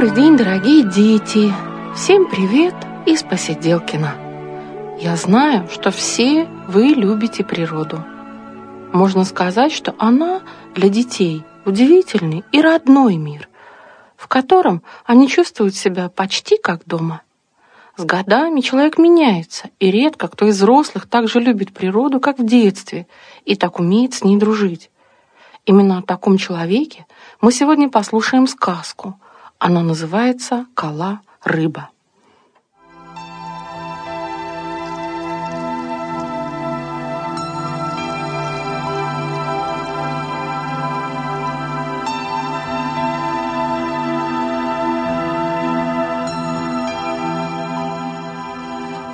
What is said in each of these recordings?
Добрый день, дорогие дети! Всем привет из Посиделкина! Я знаю, что все вы любите природу. Можно сказать, что она для детей удивительный и родной мир, в котором они чувствуют себя почти как дома. С годами человек меняется, и редко кто из взрослых так же любит природу, как в детстве, и так умеет с ней дружить. Именно о таком человеке мы сегодня послушаем сказку. Она называется «Кала-рыба».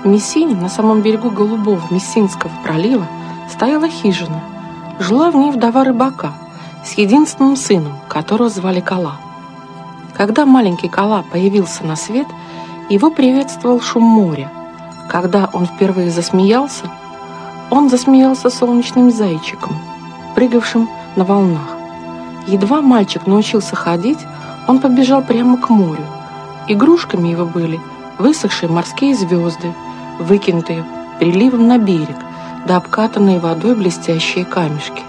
В Мессине, на самом берегу Голубого Мессинского пролива, стояла хижина. Жила в ней вдова рыбака с единственным сыном, которого звали Кала. Когда маленький Кала появился на свет, его приветствовал шум моря. Когда он впервые засмеялся, он засмеялся солнечным зайчиком, прыгавшим на волнах. Едва мальчик научился ходить, он побежал прямо к морю. Игрушками его были высохшие морские звезды – выкинутые приливом на берег, да обкатанные водой блестящие камешки.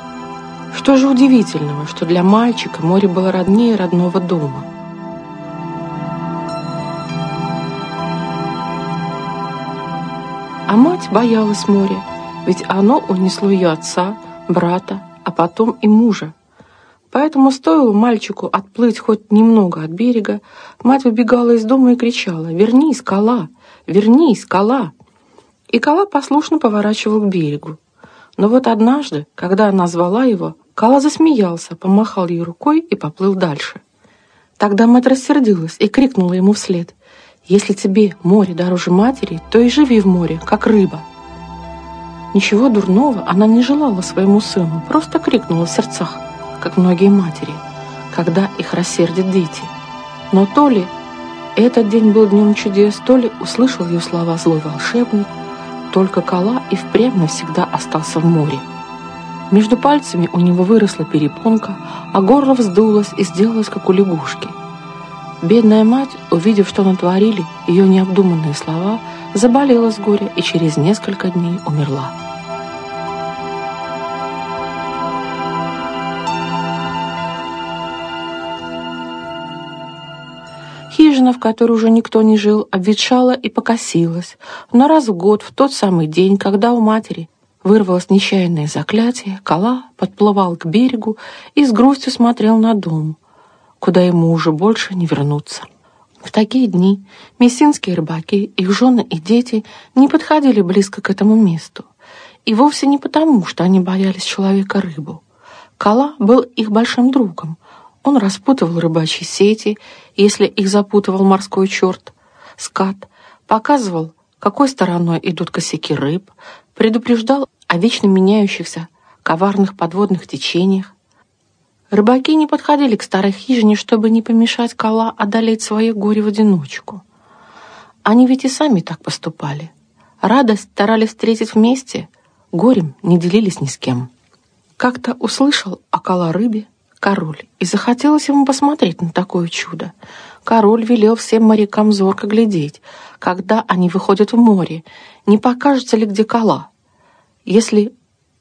Что же удивительного, что для мальчика море было роднее родного дома. Мать боялась моря, ведь оно унесло ее отца, брата, а потом и мужа. Поэтому стоило мальчику отплыть хоть немного от берега, мать выбегала из дома и кричала «Вернись, скала! Вернись, скала!» И Кала послушно поворачивал к берегу. Но вот однажды, когда она звала его, Кала засмеялся, помахал ей рукой и поплыл дальше. Тогда мать рассердилась и крикнула ему вслед. «Если тебе море дороже матери, то и живи в море, как рыба». Ничего дурного она не желала своему сыну, просто крикнула в сердцах, как многие матери, когда их рассердят дети. Но то ли этот день был днем чудес, то ли услышал ее слова злой волшебник, только Кала и впрямь навсегда остался в море. Между пальцами у него выросла перепонка, а горло вздулось и сделалось, как у лягушки. Бедная мать, увидев, что натворили ее необдуманные слова, заболела с горя и через несколько дней умерла. Хижина, в которой уже никто не жил, обветшала и покосилась. Но раз в год, в тот самый день, когда у матери вырвалось нечаянное заклятие, Кала подплывал к берегу и с грустью смотрел на дом, куда ему уже больше не вернуться. В такие дни мессинские рыбаки, их жены и дети не подходили близко к этому месту. И вовсе не потому, что они боялись человека-рыбу. Кала был их большим другом, он распутывал рыбачьи сети, если их запутывал морской черт, скат, показывал, какой стороной идут косяки рыб, предупреждал о вечно меняющихся коварных подводных течениях. Рыбаки не подходили к старой хижине, чтобы не помешать Кала одолеть свое горе в одиночку. Они ведь и сами так поступали. Радость старались встретить вместе, горем не делились ни с кем. Как-то услышал о Кала рыбе, король, и захотелось ему посмотреть на такое чудо. Король велел всем морякам зорко глядеть, когда они выходят в море, не покажется ли где кола. Если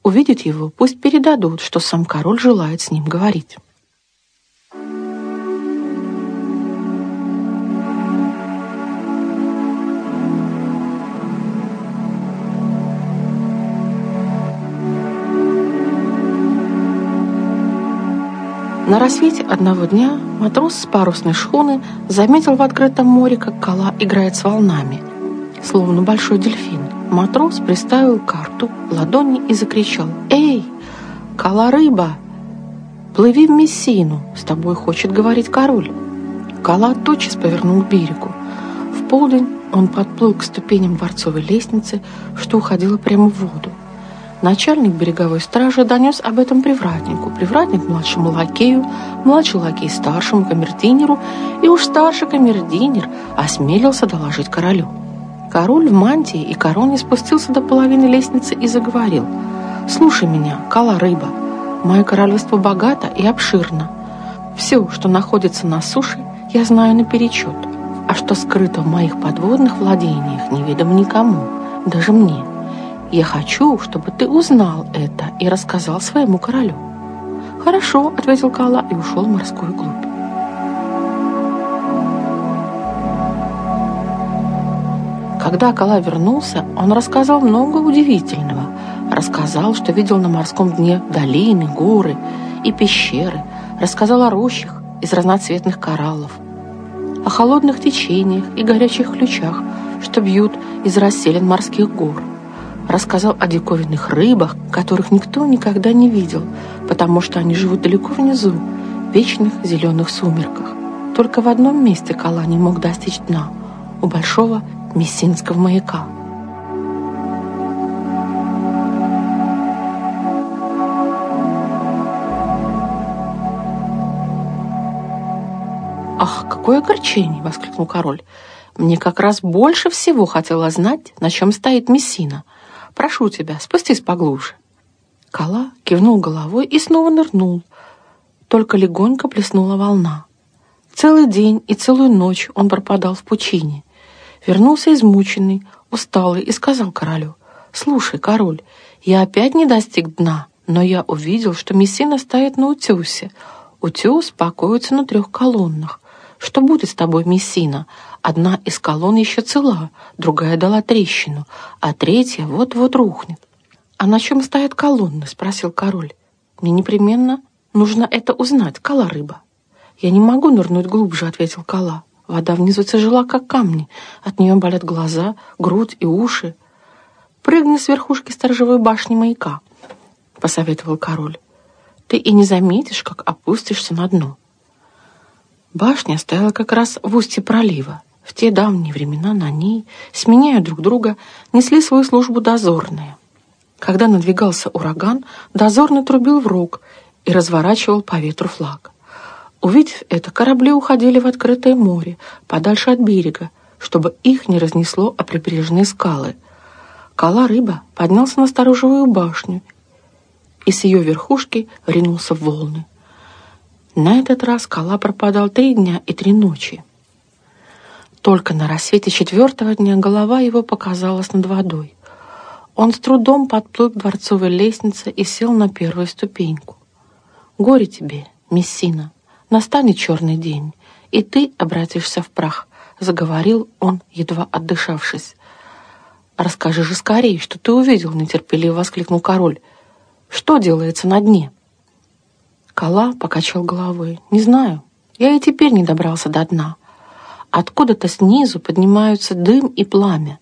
увидят его, пусть передадут, что сам король желает с ним говорить. На рассвете одного дня матрос с парусной шхуны заметил в открытом море, как кола играет с волнами, словно большой дельфин. Матрос приставил карту ладони и закричал «Эй, кола-рыба, плыви в Мессину, с тобой хочет говорить король». Кола тотчас повернул к берегу. В полдень он подплыл к ступеням дворцовой лестницы, что уходило прямо в воду. Начальник береговой стражи донес об этом привратнику, привратник младшему лакею, младший лакей старшему камердинеру, и уж старший камердинер осмелился доложить королю. Король в мантии и короне спустился до половины лестницы и заговорил. «Слушай меня, кала-рыба, мое королевство богато и обширно. Все, что находится на суше, я знаю наперечет, а что скрыто в моих подводных владениях, неведомо никому, даже мне. Я хочу, чтобы ты узнал это и рассказал своему королю». «Хорошо», — ответил Кала и ушел в морскую глубь. Когда Кала вернулся, он рассказал много удивительного. Рассказал, что видел на морском дне долины, горы и пещеры. Рассказал о рощах из разноцветных кораллов, о холодных течениях и горячих ключах, что бьют из расселен морских гор. Рассказал о диковинных рыбах, которых никто никогда не видел, потому что они живут далеко внизу, в вечных зеленых сумерках. Только в одном месте Кала не мог достичь дна – у большого Мессинского маяка. «Ах, какое огорчение!» — воскликнул король. «Мне как раз больше всего хотелось знать, на чем стоит Мессина. Прошу тебя, спустись поглубже». Кала кивнул головой и снова нырнул. Только легонько плеснула волна. Целый день и целую ночь он пропадал в пучине. Вернулся измученный, усталый и сказал королю, «Слушай, король, я опять не достиг дна, но я увидел, что Мессина стоит на утесе. Утес покоится на трех колоннах. Что будет с тобой, Мессина? Одна из колонн еще цела, другая дала трещину, а третья вот-вот рухнет. «А на чем стоят колонны?» — спросил король. «Мне непременно нужно это узнать, Кала-рыба». «Я не могу нырнуть глубже», — ответил Кала. Вода внизу тяжела, как камни. От нее болят глаза, грудь и уши. «Прыгни с верхушки сторожевой башни маяка», — посоветовал король. «Ты и не заметишь, как опустишься на дно». Башня стояла как раз в устье пролива. В те давние времена на ней, сменяя друг друга, несли свою службу дозорные. Когда надвигался ураган, дозорный трубил в рог и разворачивал по ветру флаг. Увидев это, корабли уходили в открытое море, подальше от берега, чтобы их не разнесло о прибрежные скалы. Кала-рыба поднялся на сторожевую башню и с ее верхушки ринулся в волны. На этот раз Кала пропадал три дня и три ночи. Только на рассвете четвертого дня голова его показалась над водой. Он с трудом подплыл к дворцовой лестнице и сел на первую ступеньку. «Горе тебе, Мессина!» Настанет черный день, и ты обратишься в прах, заговорил он, едва отдышавшись. «Расскажи же скорее, что ты увидел», — нетерпеливо воскликнул король. «Что делается на дне?» Кала покачал головой. «Не знаю. Я и теперь не добрался до дна. Откуда-то снизу поднимаются дым и пламя.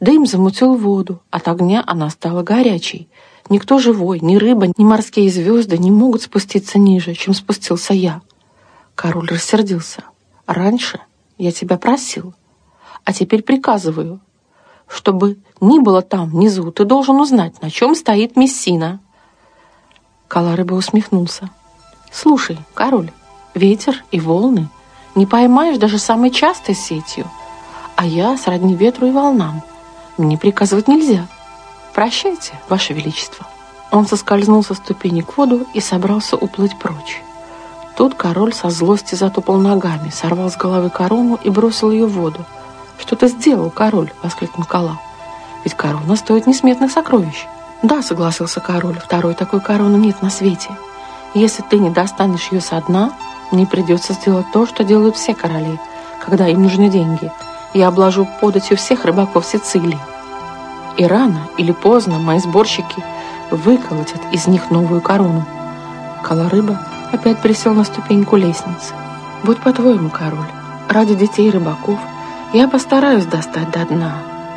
Дым замутил воду, от огня она стала горячей. Никто живой, ни рыба, ни морские звезды не могут спуститься ниже, чем спустился я. Король рассердился. «Раньше я тебя просил, а теперь приказываю, чтобы ни было там внизу, ты должен узнать, на чем стоит Мессина». Каларыба усмехнулся. «Слушай, король, ветер и волны не поймаешь даже самой частой сетью, а я сродни ветру и волнам. Мне приказывать нельзя. Прощайте, ваше величество». Он соскользнул со ступени к воду и собрался уплыть прочь. Тут король со злости затопал ногами, сорвал с головы корону и бросил ее в воду. «Что ты сделал, король?» — воскликнул Кала. «Ведь корона стоит несметных сокровищ». «Да», — согласился король, — «второй такой короны нет на свете. Если ты не достанешь ее со дна, мне придется сделать то, что делают все короли, когда им нужны деньги. Я обложу податью всех рыбаков Сицилии. И рано или поздно мои сборщики выколотят из них новую корону». Кала-рыба опять присел на ступеньку лестницы. «Будь по-твоему, король, ради детей рыбаков я постараюсь достать до дна,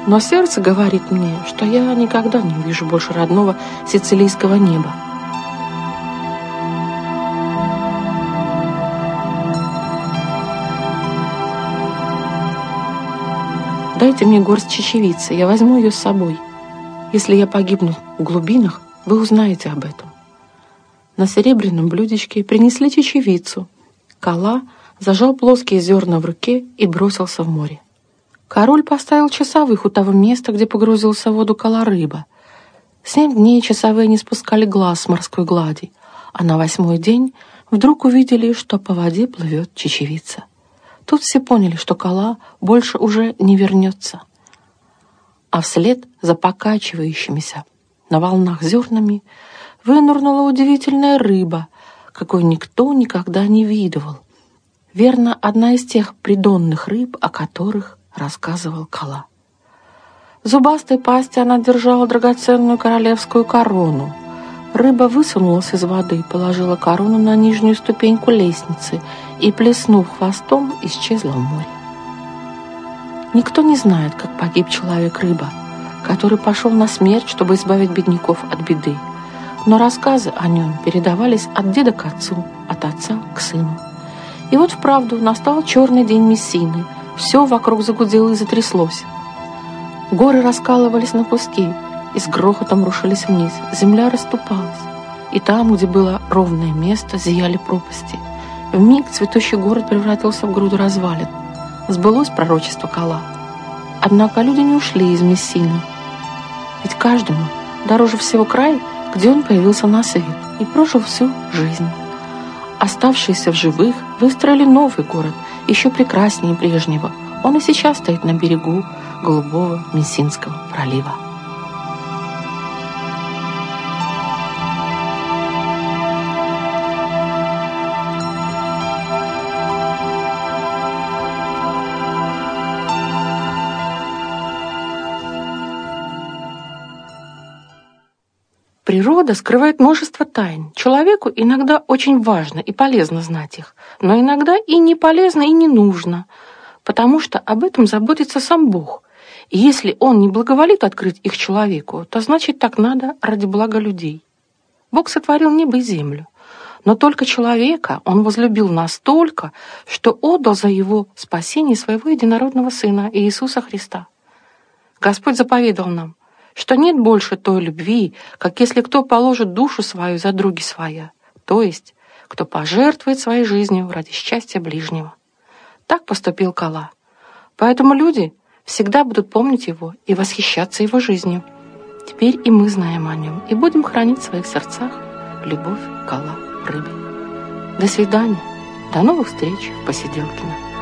но сердце говорит мне, что я никогда не увижу больше родного сицилийского неба. Дайте мне горсть чечевицы, я возьму ее с собой. Если я погибну в глубинах, вы узнаете об этом. На серебряном блюдечке принесли чечевицу. Кала зажал плоские зерна в руке и бросился в море. Король поставил часовых у того места, где погрузился в воду кола-рыба. Семь дней часовые не спускали глаз с морской глади, а на восьмой день вдруг увидели, что по воде плывет чечевица. Тут все поняли, что Кала больше уже не вернется. А вслед за покачивающимися на волнах зернами вынурнула удивительная рыба, какой никто никогда не видывал. Верно, одна из тех придонных рыб, о которых рассказывал Кала. В зубастой пасти она держала драгоценную королевскую корону. Рыба высунулась из воды, положила корону на нижнюю ступеньку лестницы и, плеснув хвостом, исчезла в море. Никто не знает, как погиб человек-рыба, который пошел на смерть, чтобы избавить бедняков от беды. Но рассказы о нем передавались от деда к отцу, от отца к сыну. И вот вправду настал черный день Мессины. Все вокруг загудело и затряслось. Горы раскалывались на куски и с грохотом рушились вниз. Земля расступалась. И там, где было ровное место, зияли пропасти. В миг цветущий город превратился в груду развалин. Сбылось пророчество Кала. Однако люди не ушли из Мессины. Ведь каждому дороже всего край, где он появился на свет и прожил всю жизнь. Оставшиеся в живых выстроили новый город, еще прекраснее прежнего. Он и сейчас стоит на берегу голубого Мессинского пролива. Природа скрывает множество тайн. Человеку иногда очень важно и полезно знать их, но иногда и не полезно, и не нужно, потому что об этом заботится сам Бог. И если Он не благоволит открыть их человеку, то значит так надо ради блага людей. Бог сотворил небо и землю, но только человека Он возлюбил настолько, что отдал за его спасение своего единородного Сына Иисуса Христа. Господь заповедал нам – что нет больше той любви, как если кто положит душу свою за други своя, то есть кто пожертвует своей жизнью ради счастья ближнего. Так поступил Кала. Поэтому люди всегда будут помнить его и восхищаться его жизнью. Теперь и мы знаем о нем и будем хранить в своих сердцах любовь Кала рыбе. До свидания. До новых встреч в Посиделкино.